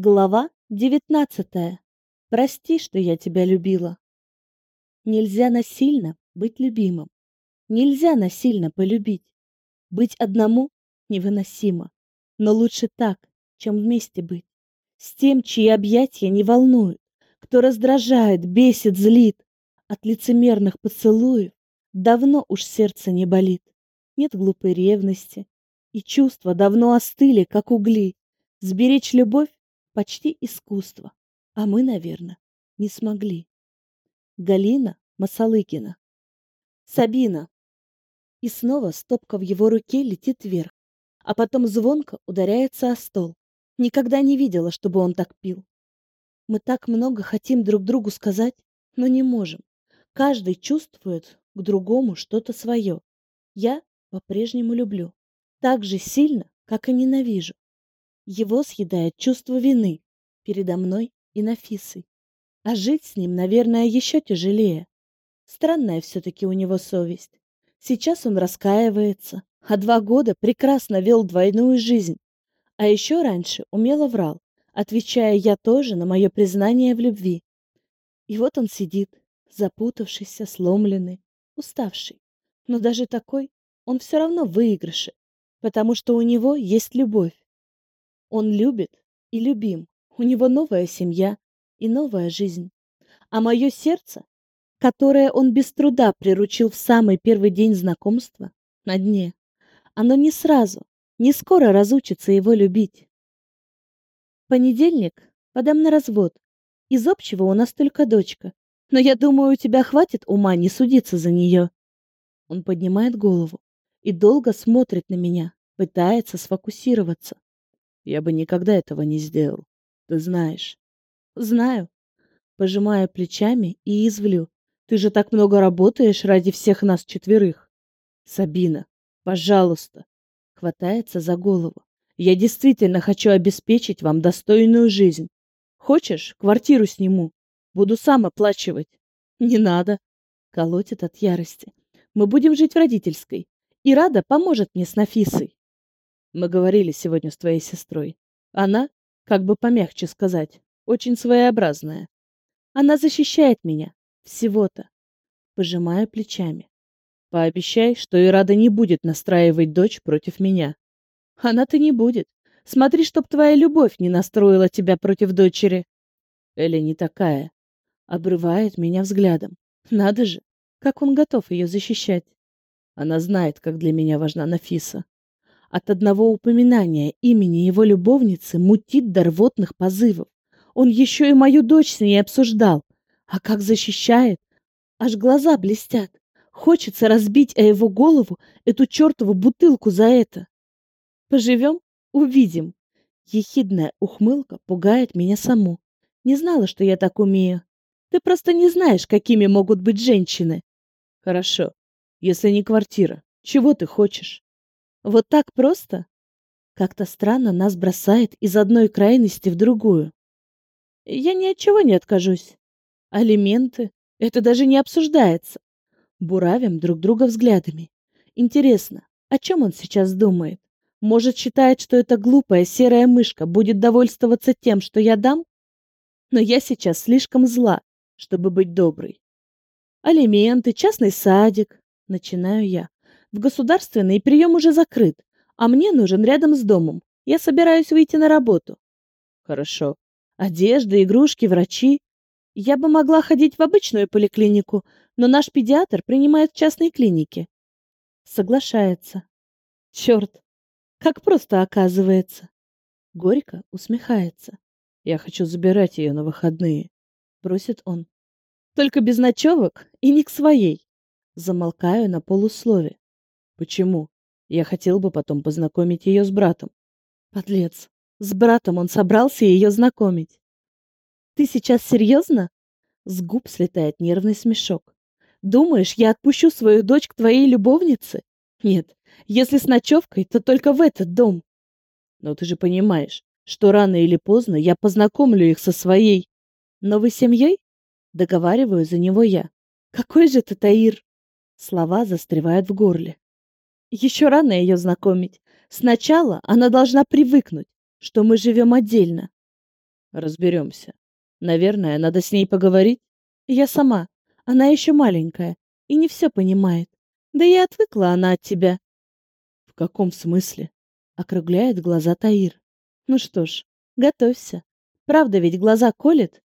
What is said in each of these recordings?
Глава девятнадцатая. Прости, что я тебя любила. Нельзя насильно быть любимым. Нельзя насильно полюбить. Быть одному невыносимо. Но лучше так, чем вместе быть. С тем, чьи объятия не волнуют, кто раздражает, бесит, злит. От лицемерных поцелуев давно уж сердце не болит. Нет глупой ревности, и чувства давно остыли, как угли. Сберечь любовь почти искусство, а мы, наверное, не смогли. Галина Масалыкина. Сабина. И снова стопка в его руке летит вверх, а потом звонко ударяется о стол. Никогда не видела, чтобы он так пил. Мы так много хотим друг другу сказать, но не можем. Каждый чувствует к другому что-то свое. Я по-прежнему люблю. Так же сильно, как и ненавижу. Его съедает чувство вины передо мной и Нафисой. А жить с ним, наверное, еще тяжелее. Странная все-таки у него совесть. Сейчас он раскаивается, а два года прекрасно вел двойную жизнь. А еще раньше умело врал, отвечая я тоже на мое признание в любви. И вот он сидит, запутавшийся, сломленный, уставший. Но даже такой он все равно в выигрыше, потому что у него есть любовь. Он любит и любим. У него новая семья и новая жизнь. А мое сердце, которое он без труда приручил в самый первый день знакомства, на дне, оно не сразу, не скоро разучится его любить. Понедельник подам на развод. Из общего у нас только дочка. Но я думаю, у тебя хватит ума не судиться за нее. Он поднимает голову и долго смотрит на меня, пытается сфокусироваться. Я бы никогда этого не сделал. Ты знаешь. Знаю. Пожимаю плечами и извлю. Ты же так много работаешь ради всех нас четверых. Сабина, пожалуйста. Хватается за голову. Я действительно хочу обеспечить вам достойную жизнь. Хочешь, квартиру сниму? Буду сам оплачивать. Не надо. Колотит от ярости. Мы будем жить в родительской. И Рада поможет мне с Нафисой. Мы говорили сегодня с твоей сестрой. Она, как бы помягче сказать, очень своеобразная. Она защищает меня. Всего-то. Пожимаю плечами. Пообещай, что Ирада не будет настраивать дочь против меня. Она-то не будет. Смотри, чтоб твоя любовь не настроила тебя против дочери. Эля не такая. Обрывает меня взглядом. Надо же, как он готов ее защищать. Она знает, как для меня важна Нафиса. От одного упоминания имени его любовницы мутит до рвотных позывов. Он еще и мою дочь с ней обсуждал. А как защищает? Аж глаза блестят. Хочется разбить о его голову эту чертову бутылку за это. Поживем — увидим. Ехидная ухмылка пугает меня саму. Не знала, что я так умею. Ты просто не знаешь, какими могут быть женщины. Хорошо. Если не квартира, чего ты хочешь? Вот так просто? Как-то странно нас бросает из одной крайности в другую. Я ни от чего не откажусь. Алименты — это даже не обсуждается. Буравим друг друга взглядами. Интересно, о чем он сейчас думает? Может, считает, что эта глупая серая мышка будет довольствоваться тем, что я дам? Но я сейчас слишком зла, чтобы быть доброй. Алименты, частный садик, начинаю я. В государственный прием уже закрыт, а мне нужен рядом с домом. Я собираюсь выйти на работу. Хорошо. Одежда, игрушки, врачи. Я бы могла ходить в обычную поликлинику, но наш педиатр принимает в частной клинике. Соглашается. Черт, как просто оказывается. Горько усмехается. Я хочу забирать ее на выходные, просит он. Только без ночевок и не к своей. Замолкаю на полуслове. Почему? Я хотел бы потом познакомить ее с братом. Подлец. С братом он собрался ее знакомить. Ты сейчас серьезно? С губ слетает нервный смешок. Думаешь, я отпущу свою дочь к твоей любовнице? Нет, если с ночевкой, то только в этот дом. Но ты же понимаешь, что рано или поздно я познакомлю их со своей новой семьей? Договариваю за него я. Какой же ты, Таир? Слова застревают в горле. Еще рано ее знакомить. Сначала она должна привыкнуть, что мы живем отдельно. Разберемся. Наверное, надо с ней поговорить. Я сама. Она еще маленькая и не все понимает. Да и отвыкла она от тебя. В каком смысле? Округляет глаза Таир. Ну что ж, готовься. Правда ведь глаза колет?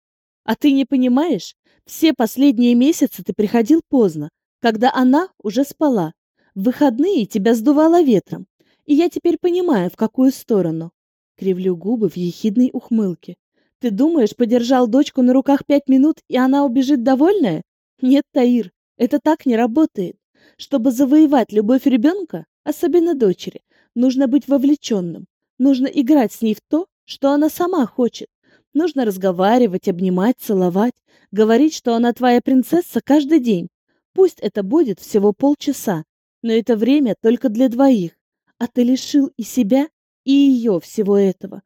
А ты не понимаешь? Все последние месяцы ты приходил поздно, когда она уже спала. В выходные тебя сдувало ветром. И я теперь понимаю, в какую сторону. Кривлю губы в ехидной ухмылке. Ты думаешь, подержал дочку на руках пять минут, и она убежит довольная? Нет, Таир, это так не работает. Чтобы завоевать любовь ребенка, особенно дочери, нужно быть вовлеченным. Нужно играть с ней в то, что она сама хочет. Нужно разговаривать, обнимать, целовать, говорить, что она твоя принцесса каждый день. Пусть это будет всего полчаса, но это время только для двоих. А ты лишил и себя, и ее всего этого.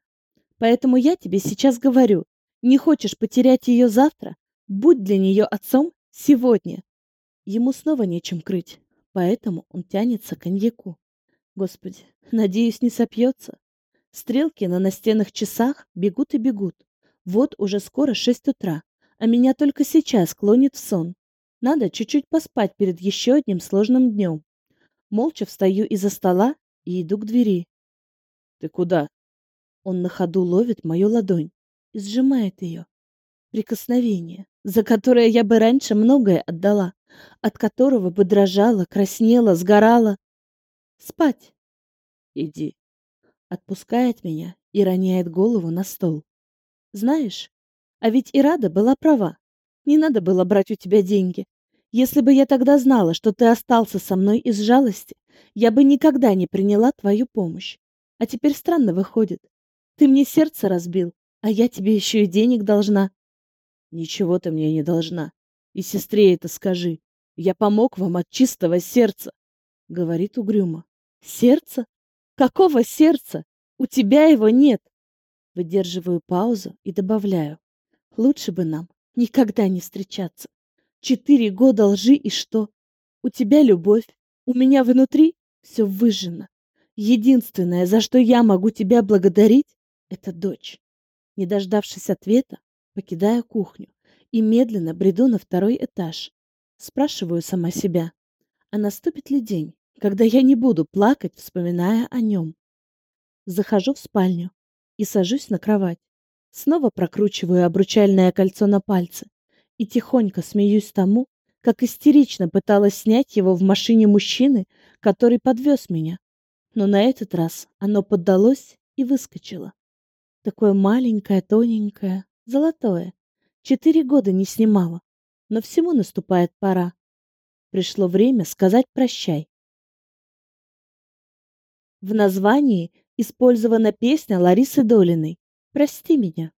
Поэтому я тебе сейчас говорю, не хочешь потерять ее завтра, будь для нее отцом сегодня. Ему снова нечем крыть, поэтому он тянется к коньяку. Господи, надеюсь, не сопьется. Стрелки на настенных часах бегут и бегут. Вот уже скоро шесть утра, а меня только сейчас клонит в сон. Надо чуть-чуть поспать перед еще одним сложным днем. Молча встаю из-за стола и иду к двери. «Ты куда?» Он на ходу ловит мою ладонь и сжимает ее. Прикосновение, за которое я бы раньше многое отдала, от которого бы дрожала, краснела, сгорала. Спать. Иди. Отпускает меня и роняет голову на стол. Знаешь, а ведь Ирада была права. Не надо было брать у тебя деньги. Если бы я тогда знала, что ты остался со мной из жалости, я бы никогда не приняла твою помощь. А теперь странно выходит. Ты мне сердце разбил, а я тебе еще и денег должна. Ничего ты мне не должна. И сестре это скажи. Я помог вам от чистого сердца, — говорит угрюмо. Сердце? Какого сердца? У тебя его нет. Выдерживаю паузу и добавляю. Лучше бы нам никогда не встречаться. Четыре года лжи и что? У тебя любовь, у меня внутри все выжжено. Единственное, за что я могу тебя благодарить, это дочь. Не дождавшись ответа, покидаю кухню и медленно бреду на второй этаж. Спрашиваю сама себя, а наступит ли день, когда я не буду плакать, вспоминая о нем? Захожу в спальню и сажусь на кровать. Снова прокручиваю обручальное кольцо на пальце и тихонько смеюсь тому, как истерично пыталась снять его в машине мужчины, который подвез меня. Но на этот раз оно поддалось и выскочило. Такое маленькое, тоненькое, золотое. Четыре года не снимала, но всему наступает пора. Пришло время сказать прощай. В названии использована песня Ларисы Долиной «Прости меня».